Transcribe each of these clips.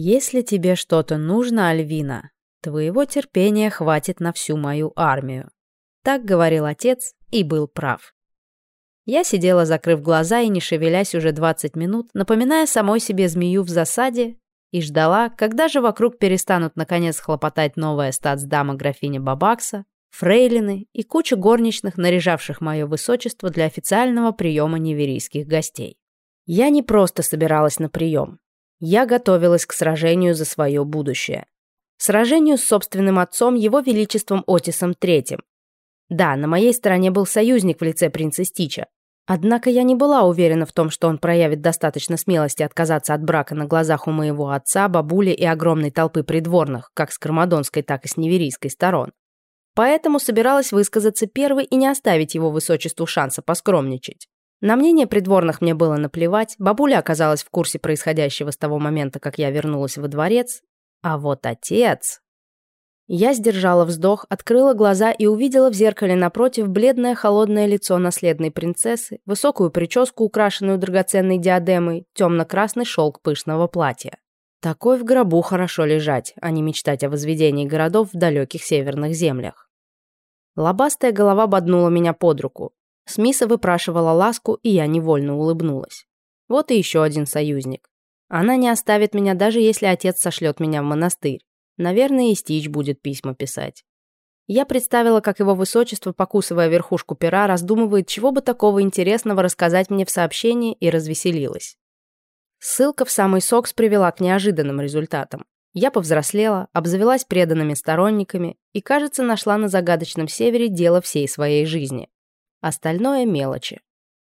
«Если тебе что-то нужно, Альвина, твоего терпения хватит на всю мою армию». Так говорил отец и был прав. Я сидела, закрыв глаза и не шевелясь уже 20 минут, напоминая самой себе змею в засаде, и ждала, когда же вокруг перестанут наконец хлопотать новая статсдама графиня Бабакса, фрейлины и куча горничных, наряжавших мое высочество для официального приема неверийских гостей. Я не просто собиралась на прием. Я готовилась к сражению за свое будущее. Сражению с собственным отцом, его величеством Отисом III. Да, на моей стороне был союзник в лице принца Стича. Однако я не была уверена в том, что он проявит достаточно смелости отказаться от брака на глазах у моего отца, бабули и огромной толпы придворных, как с кармадонской, так и с неверийской сторон. Поэтому собиралась высказаться первой и не оставить его высочеству шанса поскромничать. На мнение придворных мне было наплевать, бабуля оказалась в курсе происходящего с того момента, как я вернулась во дворец, а вот отец... Я сдержала вздох, открыла глаза и увидела в зеркале напротив бледное холодное лицо наследной принцессы, высокую прическу, украшенную драгоценной диадемой, темно-красный шелк пышного платья. Такой в гробу хорошо лежать, а не мечтать о возведении городов в далеких северных землях. Лобастая голова боднула меня под руку. Смиса выпрашивала ласку, и я невольно улыбнулась. Вот и еще один союзник. Она не оставит меня, даже если отец сошлет меня в монастырь. Наверное, и Стич будет письма писать. Я представила, как его высочество, покусывая верхушку пера, раздумывает, чего бы такого интересного рассказать мне в сообщении, и развеселилась. Ссылка в самый СОКС привела к неожиданным результатам. Я повзрослела, обзавелась преданными сторонниками и, кажется, нашла на загадочном севере дело всей своей жизни. Остальное – мелочи.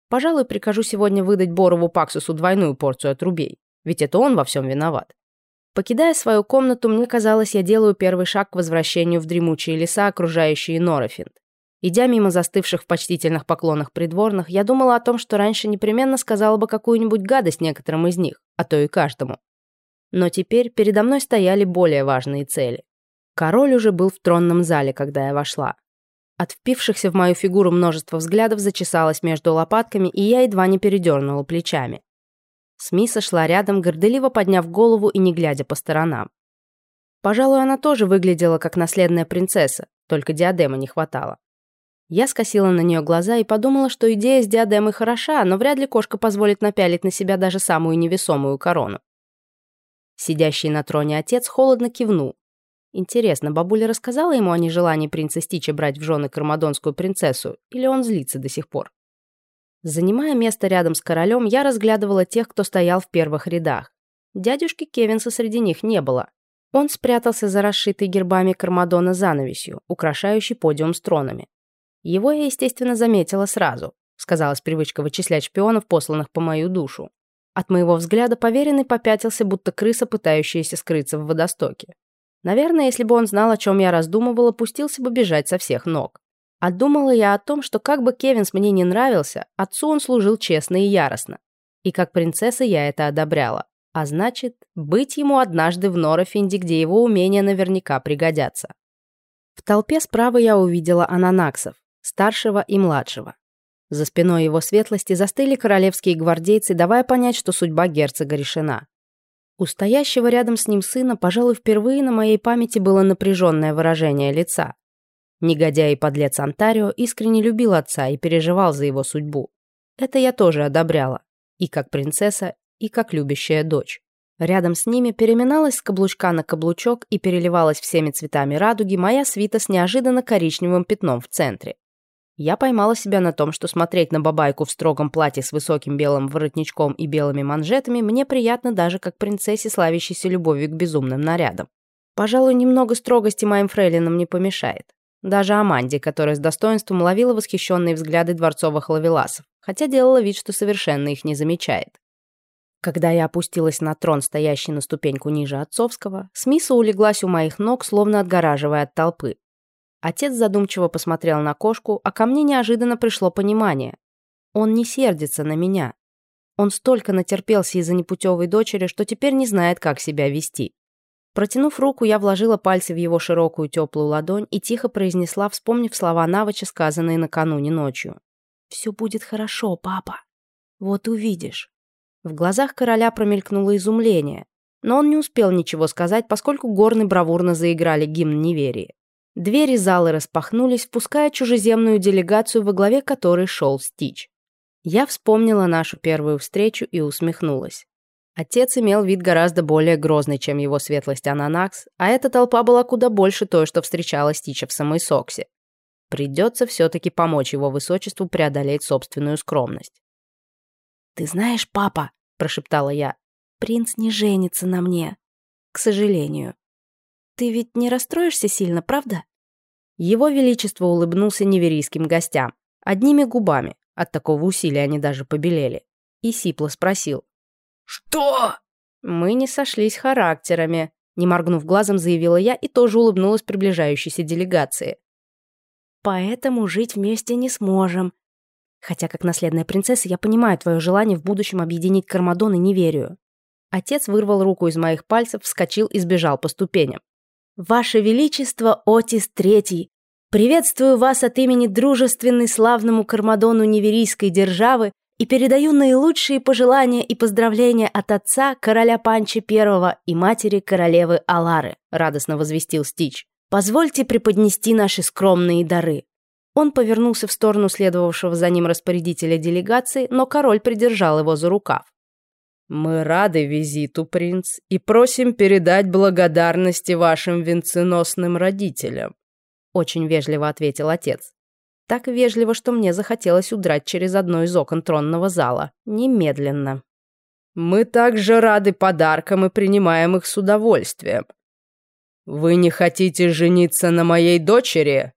Пожалуй, прикажу сегодня выдать Борову Паксусу двойную порцию отрубей, ведь это он во всем виноват. Покидая свою комнату, мне казалось, я делаю первый шаг к возвращению в дремучие леса, окружающие Норофинд. Идя мимо застывших в почтительных поклонах придворных, я думала о том, что раньше непременно сказала бы какую-нибудь гадость некоторым из них, а то и каждому. Но теперь передо мной стояли более важные цели. Король уже был в тронном зале, когда я вошла. От впившихся в мою фигуру множество взглядов зачесалось между лопатками, и я едва не передернула плечами. Смиса шла рядом, горделиво подняв голову и не глядя по сторонам. Пожалуй, она тоже выглядела как наследная принцесса, только диадемы не хватало. Я скосила на нее глаза и подумала, что идея с диадемой хороша, но вряд ли кошка позволит напялить на себя даже самую невесомую корону. Сидящий на троне отец холодно кивнул, Интересно, бабуля рассказала ему о нежелании принца Стича брать в жены кармадонскую принцессу, или он злится до сих пор? Занимая место рядом с королем, я разглядывала тех, кто стоял в первых рядах. Дядюшки Кевинса среди них не было. Он спрятался за расшитой гербами Кармадона занавесью, украшающей подиум с тронами. Его я, естественно, заметила сразу. Сказалась привычка вычислять шпионов, посланных по мою душу. От моего взгляда поверенный попятился, будто крыса, пытающаяся скрыться в водостоке. Наверное, если бы он знал, о чем я раздумывала, пустился бы бежать со всех ног. А думала я о том, что как бы Кевинс мне не нравился, отцу он служил честно и яростно. И как принцесса я это одобряла. А значит, быть ему однажды в Норофинде, где его умения наверняка пригодятся. В толпе справа я увидела ананаксов, старшего и младшего. За спиной его светлости застыли королевские гвардейцы, давая понять, что судьба герцога решена. У стоящего рядом с ним сына, пожалуй, впервые на моей памяти было напряженное выражение лица. Негодяй и подлец Антарио искренне любил отца и переживал за его судьбу. Это я тоже одобряла. И как принцесса, и как любящая дочь. Рядом с ними переминалась с каблучка на каблучок и переливалась всеми цветами радуги моя свита с неожиданно коричневым пятном в центре. Я поймала себя на том, что смотреть на бабайку в строгом платье с высоким белым воротничком и белыми манжетами мне приятно даже как принцессе, славящейся любовью к безумным нарядам. Пожалуй, немного строгости моим фрейлинам не помешает. Даже Аманде, которая с достоинством ловила восхищенные взгляды дворцовых лавеласов, хотя делала вид, что совершенно их не замечает. Когда я опустилась на трон, стоящий на ступеньку ниже отцовского, Смиса улеглась у моих ног, словно отгораживая от толпы. Отец задумчиво посмотрел на кошку, а ко мне неожиданно пришло понимание. Он не сердится на меня. Он столько натерпелся из-за непутевой дочери, что теперь не знает, как себя вести. Протянув руку, я вложила пальцы в его широкую теплую ладонь и тихо произнесла, вспомнив слова Навыча, сказанные накануне ночью. «Все будет хорошо, папа. Вот увидишь». В глазах короля промелькнуло изумление. Но он не успел ничего сказать, поскольку горны бравурно заиграли гимн неверии. Двери залы распахнулись, впуская чужеземную делегацию, во главе которой шел Стич. Я вспомнила нашу первую встречу и усмехнулась. Отец имел вид гораздо более грозный, чем его светлость Ананакс, а эта толпа была куда больше той, что встречала Стича в самой Соксе. Придется все-таки помочь его высочеству преодолеть собственную скромность. «Ты знаешь, папа», — прошептала я, — «принц не женится на мне. К сожалению. Ты ведь не расстроишься сильно, правда?» Его Величество улыбнулся неверийским гостям, одними губами, от такого усилия они даже побелели, и сипло спросил. «Что?» Мы не сошлись характерами, не моргнув глазом, заявила я и тоже улыбнулась приближающейся делегации. Поэтому жить вместе не сможем. Хотя, как наследная принцесса, я понимаю твое желание в будущем объединить Кармадон и не верю. Отец вырвал руку из моих пальцев, вскочил и сбежал по ступеням. «Ваше Величество, Отис Третий, приветствую вас от имени дружественной славному Кармадону Неверийской державы и передаю наилучшие пожелания и поздравления от отца, короля Панча I и матери королевы Алары», — радостно возвестил Стич. «Позвольте преподнести наши скромные дары». Он повернулся в сторону следовавшего за ним распорядителя делегации, но король придержал его за рукав. «Мы рады визиту, принц, и просим передать благодарности вашим венценосным родителям», очень вежливо ответил отец. Так вежливо, что мне захотелось удрать через одно из окон тронного зала. Немедленно. «Мы также рады подаркам и принимаем их с удовольствием. Вы не хотите жениться на моей дочери?»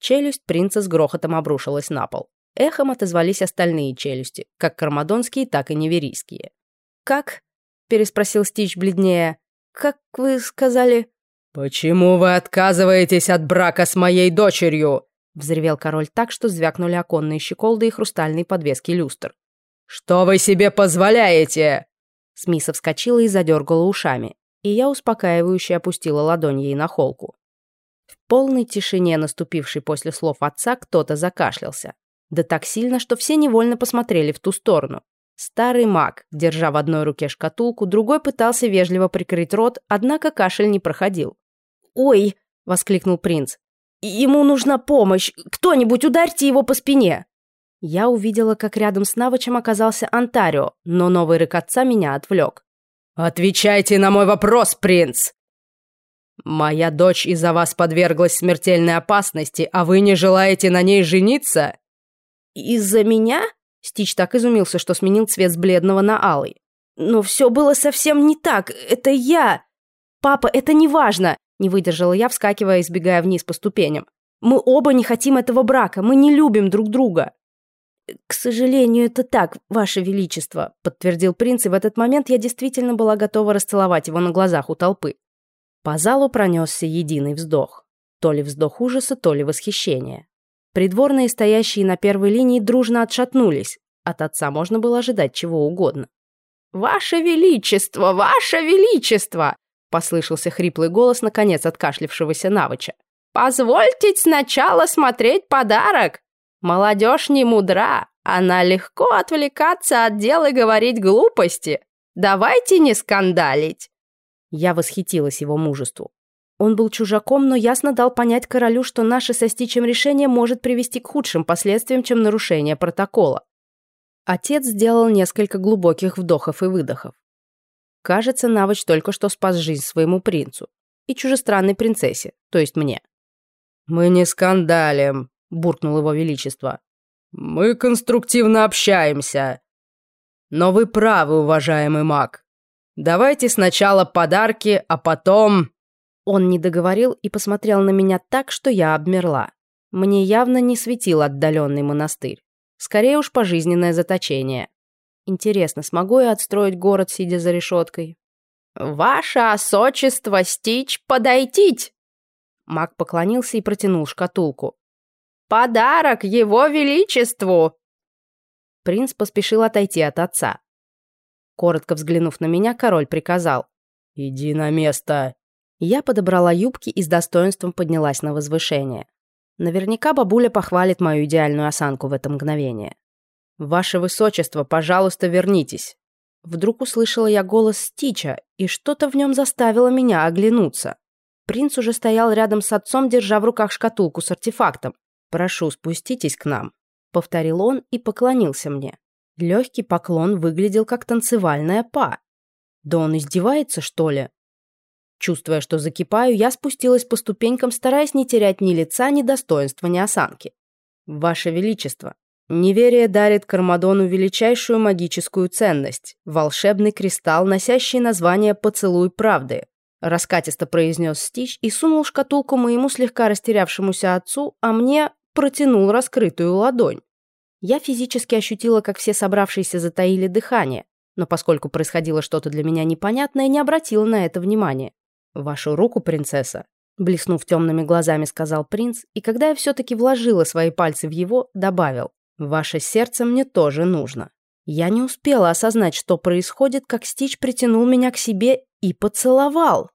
Челюсть принца с грохотом обрушилась на пол. Эхом отозвались остальные челюсти, как кармадонские, так и неверийские. «Как?» — переспросил Стич бледнее. «Как вы сказали?» «Почему вы отказываетесь от брака с моей дочерью?» Взревел король так, что звякнули оконные щеколды и хрустальные подвески люстр. «Что вы себе позволяете?» Смиса вскочила и задергала ушами, и я успокаивающе опустила ладонь ей на холку. В полной тишине, наступившей после слов отца, кто-то закашлялся. Да так сильно, что все невольно посмотрели в ту сторону. Старый маг, держа в одной руке шкатулку, другой пытался вежливо прикрыть рот, однако кашель не проходил. «Ой!» — воскликнул принц. Ему нужна помощь. Кто-нибудь ударьте его по спине. Я увидела, как рядом с Навычем оказался Антарио, но новый рык отца меня отвлек. «Отвечайте на мой вопрос, принц!» «Моя дочь из-за вас подверглась смертельной опасности, а вы не желаете на ней жениться?» «Из-за меня?» Стич так изумился, что сменил цвет с бледного на алый. «Но все было совсем не так. Это я. Папа, это не важно. Не выдержала я, вскакивая и сбегая вниз по ступеням. «Мы оба не хотим этого брака, мы не любим друг друга». «К сожалению, это так, Ваше Величество», — подтвердил принц, и в этот момент я действительно была готова расцеловать его на глазах у толпы. По залу пронесся единый вздох. То ли вздох ужаса, то ли восхищения. Придворные, стоящие на первой линии, дружно отшатнулись. От отца можно было ожидать чего угодно. «Ваше Величество! Ваше Величество!» Послышался хриплый голос, наконец, откашлившегося Навыча. «Позвольте сначала смотреть подарок! Молодежь не мудра, она легко отвлекаться от дел и говорить глупости. Давайте не скандалить!» Я восхитилась его мужеству. Он был чужаком, но ясно дал понять королю, что наше со Стичем решение может привести к худшим последствиям, чем нарушение протокола. Отец сделал несколько глубоких вдохов и выдохов. Кажется, Навыч только что спас жизнь своему принцу. И чужестранной принцессе, то есть мне. «Мы не скандалим», — буркнул его величество. «Мы конструктивно общаемся. Но вы правы, уважаемый маг. Давайте сначала подарки, а потом...» Он не договорил и посмотрел на меня так, что я обмерла. Мне явно не светил отдаленный монастырь. Скорее уж пожизненное заточение. Интересно, смогу я отстроить город, сидя за решеткой? «Ваше осочество, Стич, подойтить!» Маг поклонился и протянул шкатулку. «Подарок его величеству!» Принц поспешил отойти от отца. Коротко взглянув на меня, король приказал. «Иди на место!» Я подобрала юбки и с достоинством поднялась на возвышение. Наверняка бабуля похвалит мою идеальную осанку в это мгновение. «Ваше высочество, пожалуйста, вернитесь». Вдруг услышала я голос Стича, и что-то в нем заставило меня оглянуться. Принц уже стоял рядом с отцом, держа в руках шкатулку с артефактом. «Прошу, спуститесь к нам», — повторил он и поклонился мне. Легкий поклон выглядел как танцевальная па. Да он издевается, что ли? Чувствуя, что закипаю, я спустилась по ступенькам, стараясь не терять ни лица, ни достоинства, ни осанки. «Ваше Величество, неверие дарит Кармадону величайшую магическую ценность – волшебный кристалл, носящий название «Поцелуй правды», раскатисто произнес Стич и сунул шкатулку моему слегка растерявшемуся отцу, а мне протянул раскрытую ладонь. Я физически ощутила, как все собравшиеся затаили дыхание, но поскольку происходило что-то для меня непонятное, не обратила на это внимания. «Вашу руку, принцесса!» Блеснув темными глазами, сказал принц, и когда я все-таки вложила свои пальцы в его, добавил, «Ваше сердце мне тоже нужно». Я не успела осознать, что происходит, как Стич притянул меня к себе и поцеловал.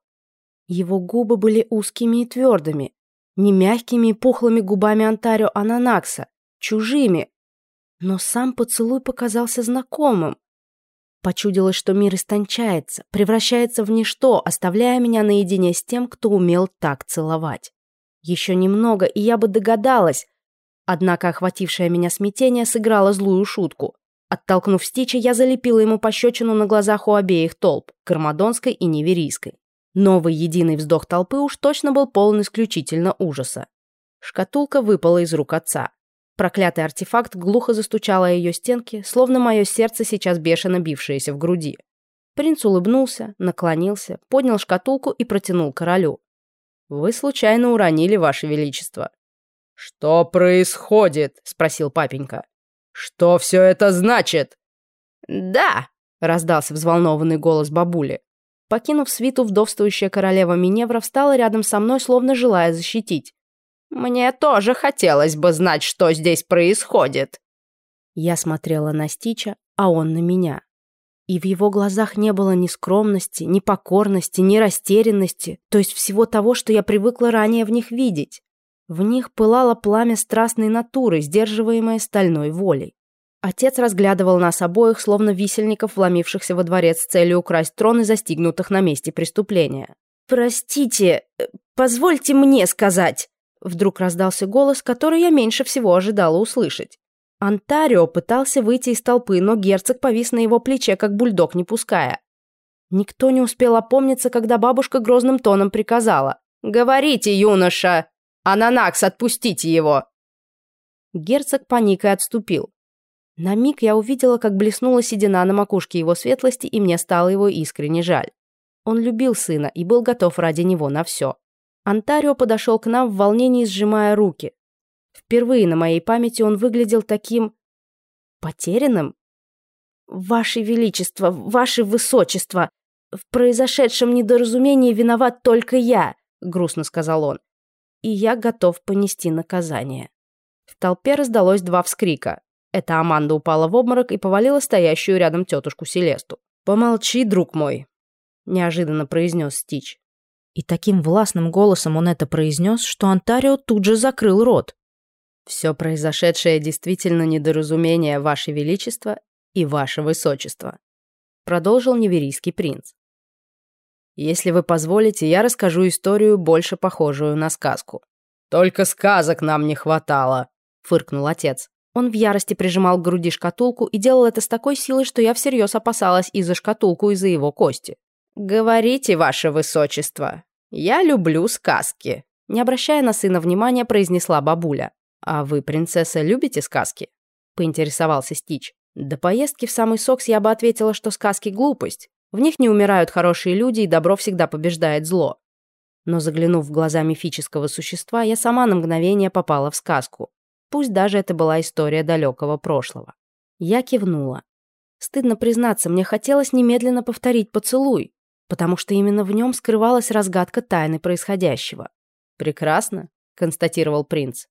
Его губы были узкими и твердыми, не мягкими и пухлыми губами Антарио Ананакса, чужими. Но сам поцелуй показался знакомым. Почудилось, что мир истончается, превращается в ничто, оставляя меня наедине с тем, кто умел так целовать. Еще немного, и я бы догадалась. Однако охватившее меня смятение сыграло злую шутку. Оттолкнув Стича, я залепила ему пощечину на глазах у обеих толп, Кармадонской и Неверийской. Новый единый вздох толпы уж точно был полон исключительно ужаса. Шкатулка выпала из рук отца. Проклятый артефакт глухо застучал о ее стенки, словно мое сердце сейчас бешено бившееся в груди. Принц улыбнулся, наклонился, поднял шкатулку и протянул королю. «Вы случайно уронили, Ваше Величество». «Что происходит?» — спросил папенька. «Что все это значит?» «Да!» — раздался взволнованный голос бабули. Покинув свиту, вдовствующая королева Миневра встала рядом со мной, словно желая защитить. Мне тоже хотелось бы знать, что здесь происходит. Я смотрела на Стича, а он на меня. И в его глазах не было ни скромности, ни покорности, ни растерянности, то есть всего того, что я привыкла ранее в них видеть. В них пылало пламя страстной натуры, сдерживаемое стальной волей. Отец разглядывал нас обоих, словно висельников, вломившихся во дворец с целью украсть трон и застигнутых на месте преступления. «Простите, э, позвольте мне сказать», Вдруг раздался голос, который я меньше всего ожидала услышать. Антарио пытался выйти из толпы, но герцог повис на его плече, как бульдог, не пуская. Никто не успел опомниться, когда бабушка грозным тоном приказала. «Говорите, юноша! Ананакс, отпустите его!» Герцог паникой отступил. На миг я увидела, как блеснула седина на макушке его светлости, и мне стало его искренне жаль. Он любил сына и был готов ради него на все. Антарио подошел к нам в волнении, сжимая руки. Впервые на моей памяти он выглядел таким... потерянным. «Ваше Величество, Ваше Высочество, в произошедшем недоразумении виноват только я», — грустно сказал он. «И я готов понести наказание». В толпе раздалось два вскрика. Это Аманда упала в обморок и повалила стоящую рядом тетушку Селесту. «Помолчи, друг мой», — неожиданно произнес Стич. И таким властным голосом он это произнес, что Антарио тут же закрыл рот. «Все произошедшее действительно недоразумение, Ваше Величество и Ваше Высочество», продолжил неверийский принц. «Если вы позволите, я расскажу историю, больше похожую на сказку». «Только сказок нам не хватало», — фыркнул отец. Он в ярости прижимал к груди шкатулку и делал это с такой силой, что я всерьез опасалась и за шкатулку, и за его кости. «Говорите, ваше высочество, я люблю сказки», не обращая на сына внимания, произнесла бабуля. «А вы, принцесса, любите сказки?» поинтересовался Стич. До поездки в самый Сокс я бы ответила, что сказки – глупость. В них не умирают хорошие люди, и добро всегда побеждает зло. Но заглянув в глаза мифического существа, я сама на мгновение попала в сказку. Пусть даже это была история далекого прошлого. Я кивнула. Стыдно признаться, мне хотелось немедленно повторить поцелуй потому что именно в нем скрывалась разгадка тайны происходящего. «Прекрасно», — констатировал принц.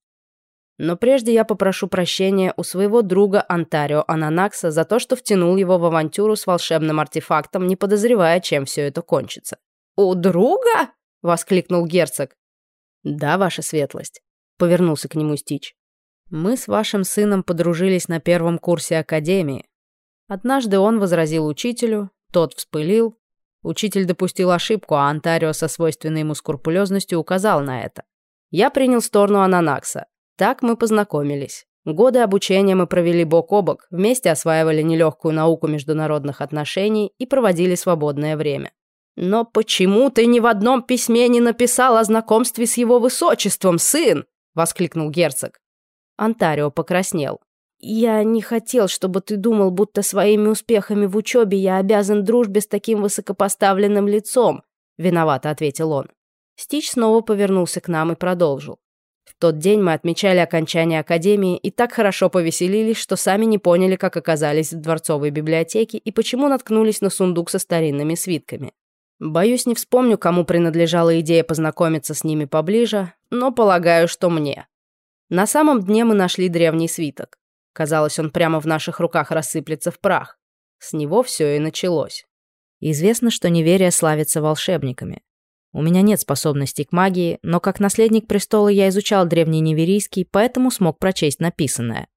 «Но прежде я попрошу прощения у своего друга Антарио Ананакса за то, что втянул его в авантюру с волшебным артефактом, не подозревая, чем все это кончится». «У друга?» — воскликнул герцог. «Да, ваша светлость», — повернулся к нему Стич. «Мы с вашим сыном подружились на первом курсе Академии. Однажды он возразил учителю, тот вспылил. Учитель допустил ошибку, а Антарио со свойственной ему скрупулезностью указал на это. Я принял сторону Ананакса. Так мы познакомились. Годы обучения мы провели бок о бок, вместе осваивали нелегкую науку международных отношений и проводили свободное время. «Но почему ты ни в одном письме не написал о знакомстве с его высочеством, сын?» — воскликнул герцог. Антарио покраснел. «Я не хотел, чтобы ты думал, будто своими успехами в учебе я обязан дружбе с таким высокопоставленным лицом», — виновато ответил он. Стич снова повернулся к нам и продолжил. В тот день мы отмечали окончание академии и так хорошо повеселились, что сами не поняли, как оказались в дворцовой библиотеке и почему наткнулись на сундук со старинными свитками. Боюсь, не вспомню, кому принадлежала идея познакомиться с ними поближе, но полагаю, что мне. На самом дне мы нашли древний свиток. Казалось, он прямо в наших руках рассыплется в прах. С него все и началось. Известно, что неверие славится волшебниками. У меня нет способностей к магии, но как наследник престола я изучал древний неверийский, поэтому смог прочесть написанное.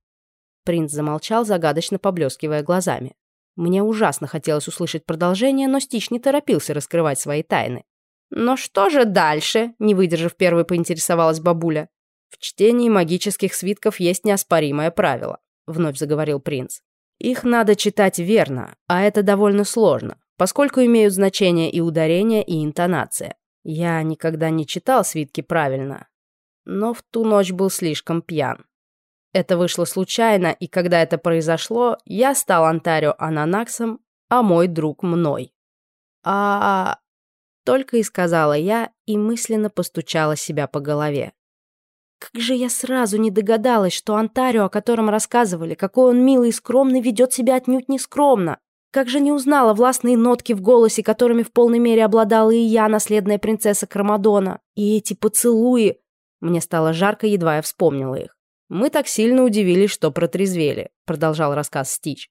Принц замолчал, загадочно поблескивая глазами. Мне ужасно хотелось услышать продолжение, но Стич не торопился раскрывать свои тайны. «Но что же дальше?» — не выдержав первой, поинтересовалась бабуля. «В чтении магических свитков есть неоспоримое правило. — вновь заговорил принц. «Их надо читать верно, а это довольно сложно, поскольку имеют значение и ударение, и интонация. Я никогда не читал свитки правильно, но в ту ночь был слишком пьян. Это вышло случайно, и когда это произошло, я стал Антарио Ананаксом, а мой друг мной. А... Только и сказала я, и мысленно постучала себя по голове. Как же я сразу не догадалась, что Антарио, о котором рассказывали, какой он милый и скромный, ведет себя отнюдь не скромно. Как же не узнала властные нотки в голосе, которыми в полной мере обладала и я, наследная принцесса Кармадона. И эти поцелуи... Мне стало жарко, едва я вспомнила их. «Мы так сильно удивились, что протрезвели», — продолжал рассказ Стич.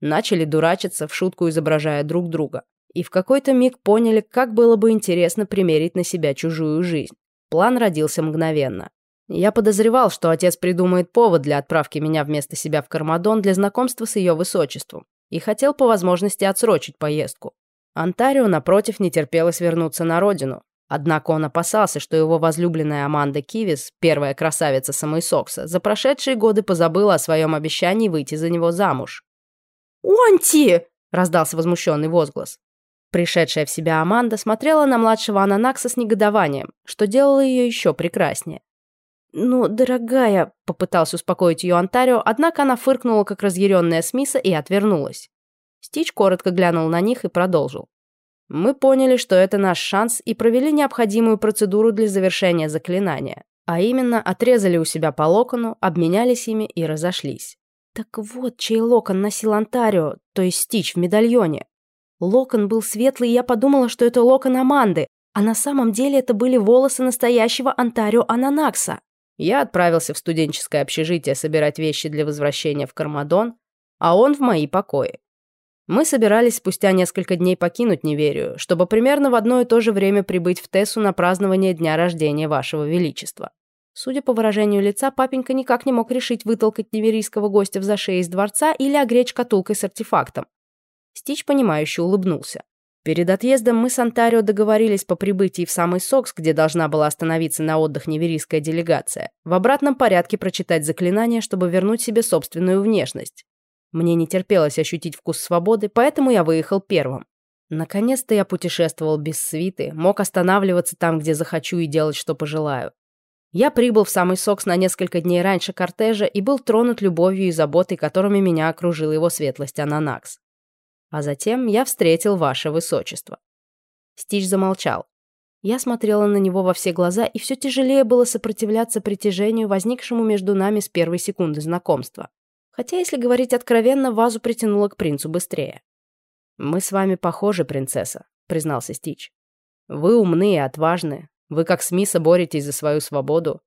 Начали дурачиться, в шутку изображая друг друга. И в какой-то миг поняли, как было бы интересно примерить на себя чужую жизнь. План родился мгновенно. Я подозревал, что отец придумает повод для отправки меня вместо себя в Кармадон для знакомства с ее высочеством, и хотел по возможности отсрочить поездку. Антарио, напротив, не терпелось вернуться на родину. Однако он опасался, что его возлюбленная Аманда Кивис, первая красавица Самойсокса, за прошедшие годы позабыла о своем обещании выйти за него замуж. «Онти!» – раздался возмущенный возглас. Пришедшая в себя Аманда смотрела на младшего Ананакса с негодованием, что делало ее еще прекраснее. «Ну, дорогая», — попытался успокоить ее Антарио, однако она фыркнула, как разъяренная Смиса, и отвернулась. Стич коротко глянул на них и продолжил. «Мы поняли, что это наш шанс, и провели необходимую процедуру для завершения заклинания. А именно, отрезали у себя по локону, обменялись ими и разошлись. Так вот, чей локон носил Антарио, то есть Стич в медальоне. Локон был светлый, и я подумала, что это локон Аманды, а на самом деле это были волосы настоящего Антарио Ананакса. Я отправился в студенческое общежитие собирать вещи для возвращения в Кармадон, а он в мои покои. Мы собирались спустя несколько дней покинуть Неверию, чтобы примерно в одно и то же время прибыть в Тессу на празднование дня рождения вашего величества. Судя по выражению лица, папенька никак не мог решить вытолкать неверийского гостя в зашей из дворца или огреть шкатулкой с артефактом. Стич, понимающе улыбнулся. Перед отъездом мы с Антарио договорились по прибытии в самый Сокс, где должна была остановиться на отдых неверийская делегация, в обратном порядке прочитать заклинание, чтобы вернуть себе собственную внешность. Мне не терпелось ощутить вкус свободы, поэтому я выехал первым. Наконец-то я путешествовал без свиты, мог останавливаться там, где захочу и делать, что пожелаю. Я прибыл в самый Сокс на несколько дней раньше кортежа и был тронут любовью и заботой, которыми меня окружила его светлость Ананакс. А затем я встретил ваше высочество». Стич замолчал. Я смотрела на него во все глаза, и все тяжелее было сопротивляться притяжению, возникшему между нами с первой секунды знакомства. Хотя, если говорить откровенно, вазу притянуло к принцу быстрее. «Мы с вами похожи, принцесса», — признался Стич. «Вы умны и отважны. Вы, как Смиса, боретесь за свою свободу.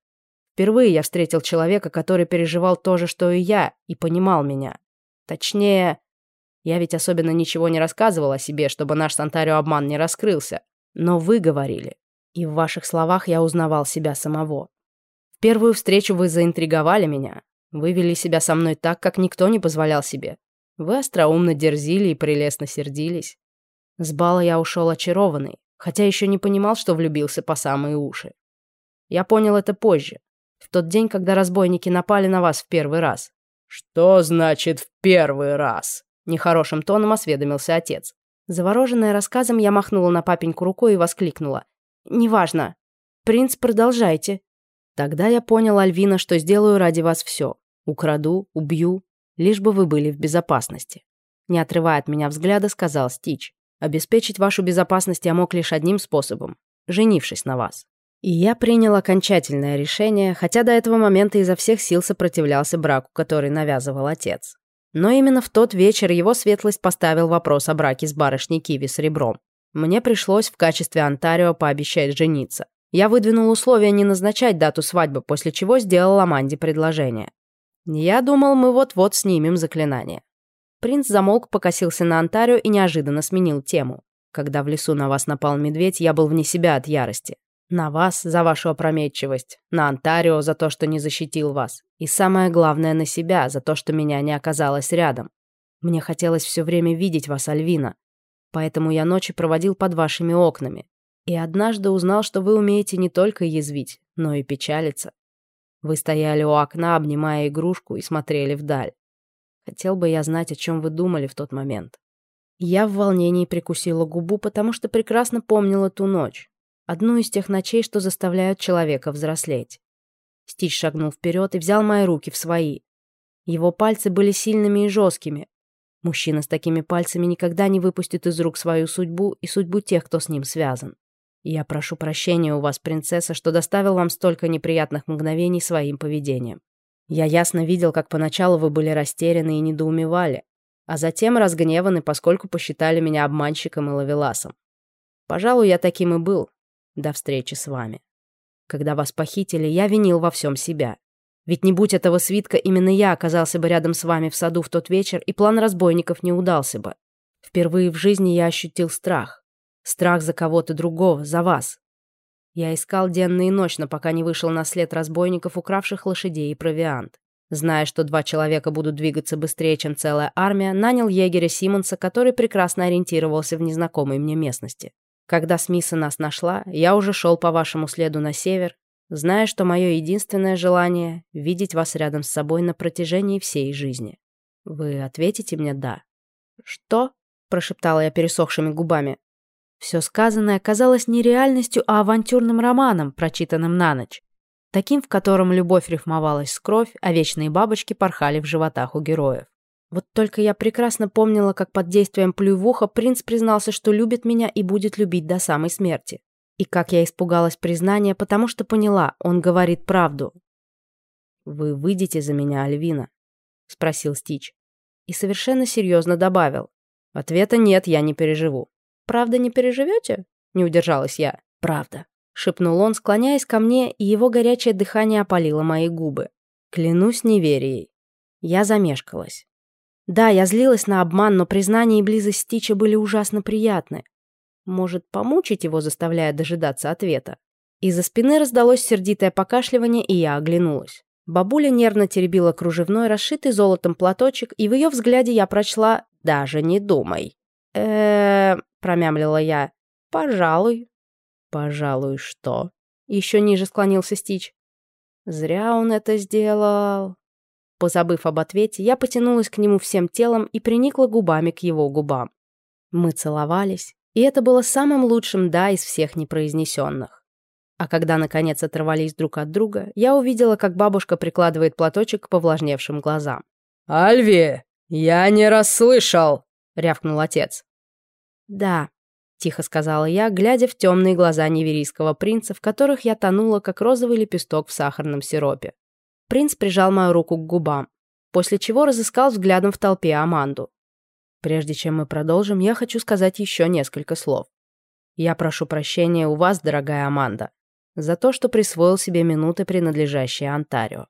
Впервые я встретил человека, который переживал то же, что и я, и понимал меня. Точнее, я ведь особенно ничего не рассказывал о себе, чтобы наш Сантарио обман не раскрылся. Но вы говорили. И в ваших словах я узнавал себя самого. В первую встречу вы заинтриговали меня. Вы вели себя со мной так, как никто не позволял себе. Вы остроумно дерзили и прелестно сердились. С бала я ушел очарованный, хотя еще не понимал, что влюбился по самые уши. Я понял это позже, в тот день, когда разбойники напали на вас в первый раз. «Что значит «в первый раз»?» Нехорошим тоном осведомился отец. Завороженная рассказом, я махнула на папеньку рукой и воскликнула. «Неважно. Принц, продолжайте». Тогда я понял, Альвина, что сделаю ради вас все. Украду, убью, лишь бы вы были в безопасности. Не отрывая от меня взгляда, сказал Стич. Обеспечить вашу безопасность я мог лишь одним способом – женившись на вас. И я принял окончательное решение, хотя до этого момента изо всех сил сопротивлялся браку, который навязывал отец. Но именно в тот вечер его светлость поставил вопрос о браке с барышней Киви с ребром. Мне пришлось в качестве Онтарио пообещать жениться. Я выдвинул условие не назначать дату свадьбы, после чего сделал Аманде предложение. Я думал, мы вот-вот снимем заклинание. Принц замолк, покосился на Онтарио и неожиданно сменил тему. Когда в лесу на вас напал медведь, я был вне себя от ярости. На вас за вашу опрометчивость, на Онтарио за то, что не защитил вас, и самое главное на себя за то, что меня не оказалось рядом. Мне хотелось все время видеть вас, Альвина, поэтому я ночи проводил под вашими окнами. И однажды узнал, что вы умеете не только язвить, но и печалиться. Вы стояли у окна, обнимая игрушку, и смотрели вдаль. Хотел бы я знать, о чем вы думали в тот момент. Я в волнении прикусила губу, потому что прекрасно помнила ту ночь. Одну из тех ночей, что заставляют человека взрослеть. Стич шагнул вперед и взял мои руки в свои. Его пальцы были сильными и жесткими. Мужчина с такими пальцами никогда не выпустит из рук свою судьбу и судьбу тех, кто с ним связан. Я прошу прощения у вас, принцесса, что доставил вам столько неприятных мгновений своим поведением. Я ясно видел, как поначалу вы были растеряны и недоумевали, а затем разгневаны, поскольку посчитали меня обманщиком и ловеласом. Пожалуй, я таким и был, до встречи с вами. Когда вас похитили, я винил во всем себя. Ведь не будь этого свитка, именно я оказался бы рядом с вами в саду в тот вечер, и план разбойников не удался бы. Впервые в жизни я ощутил страх. Страх за кого-то другого, за вас. Я искал денно и ночно, пока не вышел на след разбойников, укравших лошадей и провиант. Зная, что два человека будут двигаться быстрее, чем целая армия, нанял егеря Симонса, который прекрасно ориентировался в незнакомой мне местности. Когда Смиса нас нашла, я уже шел по вашему следу на север, зная, что мое единственное желание — видеть вас рядом с собой на протяжении всей жизни. Вы ответите мне «да». «Что?» — прошептала я пересохшими губами. Все сказанное казалось не реальностью, а авантюрным романом, прочитанным на ночь. Таким, в котором любовь рифмовалась с кровь, а вечные бабочки порхали в животах у героев. Вот только я прекрасно помнила, как под действием плювуха принц признался, что любит меня и будет любить до самой смерти. И как я испугалась признания, потому что поняла, он говорит правду. «Вы выйдете за меня, Альвина?» — спросил Стич. И совершенно серьезно добавил. «Ответа нет, я не переживу». «Правда не переживете?» — не удержалась я. «Правда», — шепнул он, склоняясь ко мне, и его горячее дыхание опалило мои губы. Клянусь неверией. Я замешкалась. Да, я злилась на обман, но признание и близость Стича были ужасно приятны. Может, помучить его, заставляя дожидаться ответа? Из-за спины раздалось сердитое покашливание, и я оглянулась. Бабуля нервно теребила кружевной, расшитый золотом платочек, и в ее взгляде я прочла «Даже не думай». э промямлила я. «Пожалуй». «Пожалуй, что?» Еще ниже склонился Стич. «Зря он это сделал». Позабыв об ответе, я потянулась к нему всем телом и приникла губами к его губам. Мы целовались, и это было самым лучшим «да» из всех непроизнесенных. А когда, наконец, оторвались друг от друга, я увидела, как бабушка прикладывает платочек к повлажневшим глазам. «Альви, я не расслышал!» — рявкнул отец. «Да», — тихо сказала я, глядя в темные глаза неверийского принца, в которых я тонула, как розовый лепесток в сахарном сиропе. Принц прижал мою руку к губам, после чего разыскал взглядом в толпе Аманду. Прежде чем мы продолжим, я хочу сказать еще несколько слов. Я прошу прощения у вас, дорогая Аманда, за то, что присвоил себе минуты, принадлежащие Онтарио.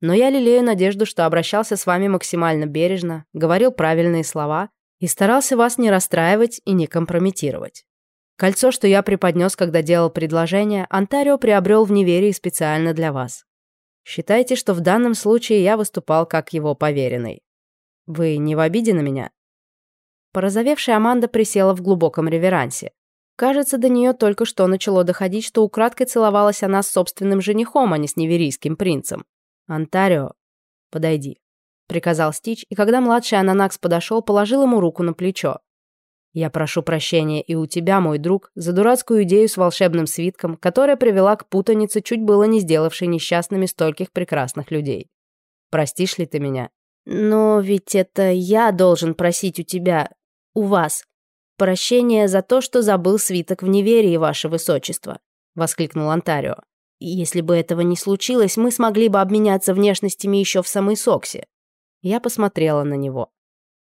Но я лелею надежду, что обращался с вами максимально бережно, говорил правильные слова и старался вас не расстраивать и не компрометировать. Кольцо, что я преподнес, когда делал предложение, Онтарио приобрел в неверии специально для вас. Считайте, что в данном случае я выступал как его поверенный. Вы не в обиде на меня?» Порозовевшая Аманда присела в глубоком реверансе. Кажется, до нее только что начало доходить, что украдкой целовалась она с собственным женихом, а не с неверийским принцем. «Антарио, подойди», — приказал Стич, и когда младший Ананакс подошел, положил ему руку на плечо. «Я прошу прощения и у тебя, мой друг, за дурацкую идею с волшебным свитком, которая привела к путанице, чуть было не сделавшей несчастными стольких прекрасных людей. Простишь ли ты меня?» «Но ведь это я должен просить у тебя, у вас, прощения за то, что забыл свиток в неверии, ваше высочество», — воскликнул Антарио. «Если бы этого не случилось, мы смогли бы обменяться внешностями еще в самой Соксе». Я посмотрела на него.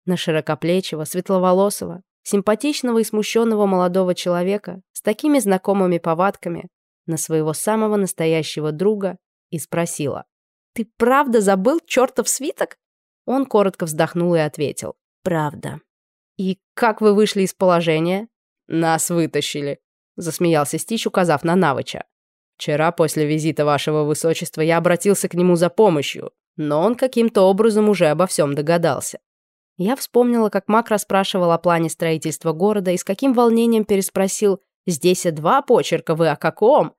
На широкоплечего, светловолосого, симпатичного и смущенного молодого человека с такими знакомыми повадками, на своего самого настоящего друга и спросила. «Ты правда забыл чертов свиток?» Он коротко вздохнул и ответил. «Правда». «И как вы вышли из положения?» «Нас вытащили», — засмеялся Стич, указав на Навыча. «Вчера после визита вашего высочества я обратился к нему за помощью, но он каким-то образом уже обо всем догадался. Я вспомнила, как Мак расспрашивал о плане строительства города и с каким волнением переспросил «Здесь и два почерка, вы о каком?»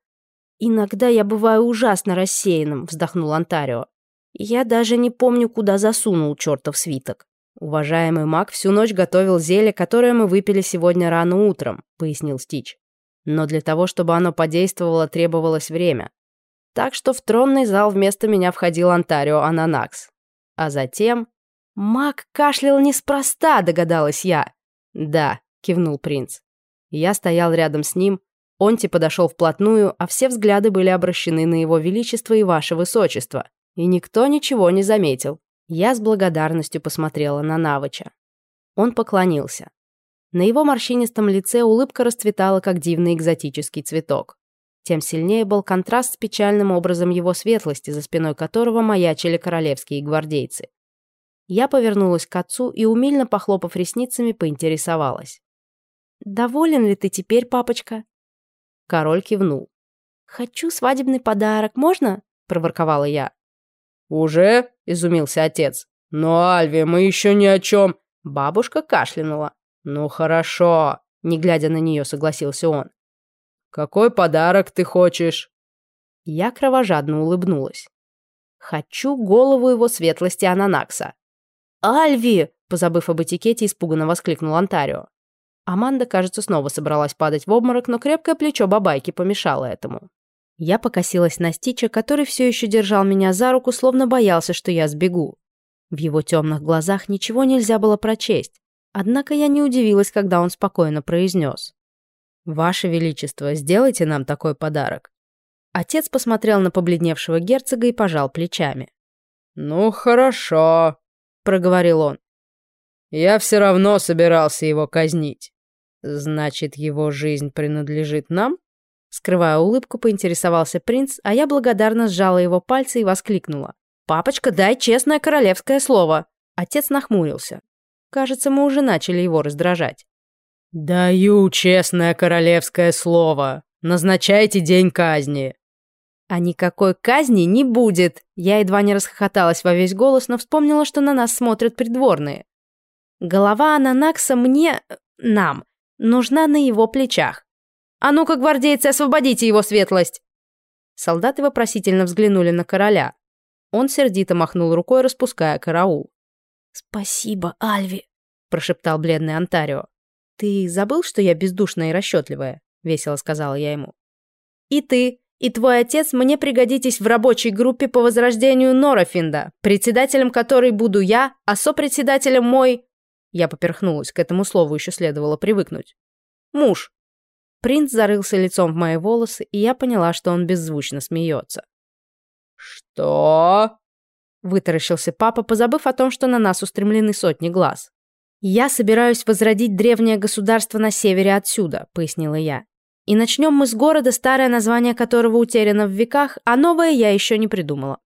«Иногда я бываю ужасно рассеянным», — вздохнул Антарио. «Я даже не помню, куда засунул чертов свиток». «Уважаемый маг всю ночь готовил зелье, которое мы выпили сегодня рано утром», — пояснил Стич. «Но для того, чтобы оно подействовало, требовалось время. Так что в тронный зал вместо меня входил Антарио Ананакс. А затем «Маг кашлял неспроста», — догадалась я. «Да», — кивнул принц. Я стоял рядом с ним, Онти подошел вплотную, а все взгляды были обращены на его величество и ваше высочество. И никто ничего не заметил. Я с благодарностью посмотрела на Навыча. Он поклонился. На его морщинистом лице улыбка расцветала, как дивный экзотический цветок. Тем сильнее был контраст с печальным образом его светлости, за спиной которого маячили королевские гвардейцы. Я повернулась к отцу и, умильно похлопав ресницами, поинтересовалась. «Доволен ли ты теперь, папочка?» Король кивнул. «Хочу свадебный подарок, можно?» – проворковала я. «Уже?» – изумился отец. «Но, Альви, мы еще ни о чем...» Бабушка кашлянула. «Ну хорошо», – не глядя на нее, согласился он. «Какой подарок ты хочешь?» Я кровожадно улыбнулась. «Хочу голову его светлости Ананакса. «Альви!» – позабыв об этикете, испуганно воскликнул Антарио. Аманда, кажется, снова собралась падать в обморок, но крепкое плечо бабайки помешало этому. Я покосилась на Стича, который все еще держал меня за руку, словно боялся, что я сбегу. В его темных глазах ничего нельзя было прочесть. Однако я не удивилась, когда он спокойно произнес. «Ваше Величество, сделайте нам такой подарок». Отец посмотрел на побледневшего герцога и пожал плечами. «Ну, хорошо», — проговорил он. «Я все равно собирался его казнить. Значит, его жизнь принадлежит нам?» Скрывая улыбку, поинтересовался принц, а я благодарно сжала его пальцы и воскликнула. «Папочка, дай честное королевское слово!» Отец нахмурился. Кажется, мы уже начали его раздражать. «Даю честное королевское слово. Назначайте день казни». А никакой казни не будет. Я едва не расхохоталась во весь голос, но вспомнила, что на нас смотрят придворные. Голова Ананакса мне... нам. Нужна на его плечах. «А ну-ка, гвардейцы, освободите его светлость!» Солдаты вопросительно взглянули на короля. Он сердито махнул рукой, распуская караул. «Спасибо, Альви», — прошептал бледный Антарио. «Ты забыл, что я бездушная и расчетливая?» — весело сказала я ему. «И ты», и твой отец мне пригодитесь в рабочей группе по возрождению Норофинда, председателем которой буду я, а сопредседателем мой...» Я поперхнулась, к этому слову еще следовало привыкнуть. «Муж». Принц зарылся лицом в мои волосы, и я поняла, что он беззвучно смеется. «Что?» Вытаращился папа, позабыв о том, что на нас устремлены сотни глаз. «Я собираюсь возродить древнее государство на севере отсюда», — пояснила я. И начнем мы с города, старое название которого утеряно в веках, а новое я еще не придумала.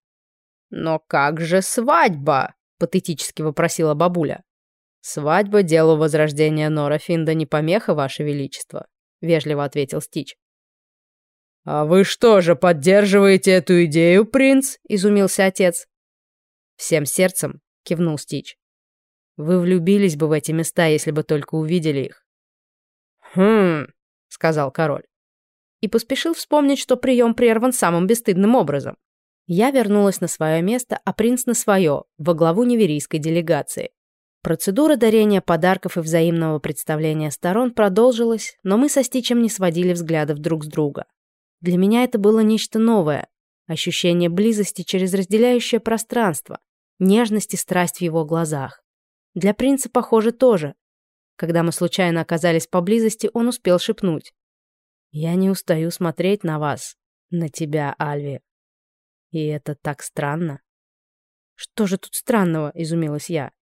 «Но как же свадьба?» — патетически вопросила бабуля. «Свадьба делу возрождения Нора Финда не помеха, Ваше Величество», — вежливо ответил Стич. «А вы что же, поддерживаете эту идею, принц?» — изумился отец. «Всем сердцем», — кивнул Стич. Вы влюбились бы в эти места, если бы только увидели их». «Хм», — сказал король. И поспешил вспомнить, что прием прерван самым бесстыдным образом. Я вернулась на свое место, а принц на свое, во главу неверийской делегации. Процедура дарения подарков и взаимного представления сторон продолжилась, но мы со Стичем не сводили взглядов друг с друга. Для меня это было нечто новое. Ощущение близости через разделяющее пространство, нежность и страсть в его глазах. Для принца, похоже, тоже. Когда мы случайно оказались поблизости, он успел шепнуть. «Я не устаю смотреть на вас, на тебя, Альви. И это так странно». «Что же тут странного?» — изумилась я.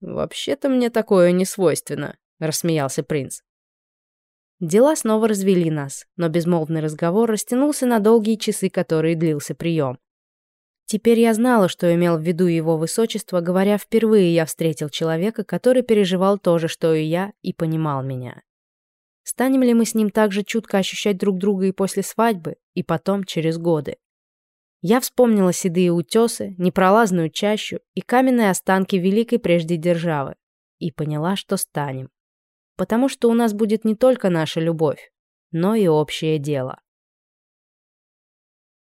«Вообще-то мне такое не свойственно», — рассмеялся принц. Дела снова развели нас, но безмолвный разговор растянулся на долгие часы, которые длился прием. Теперь я знала, что имел в виду его высочество, говоря, впервые я встретил человека, который переживал то же, что и я, и понимал меня. Станем ли мы с ним так же чутко ощущать друг друга и после свадьбы, и потом, через годы? Я вспомнила седые утесы, непролазную чащу и каменные останки великой прежде державы, и поняла, что станем потому что у нас будет не только наша любовь, но и общее дело.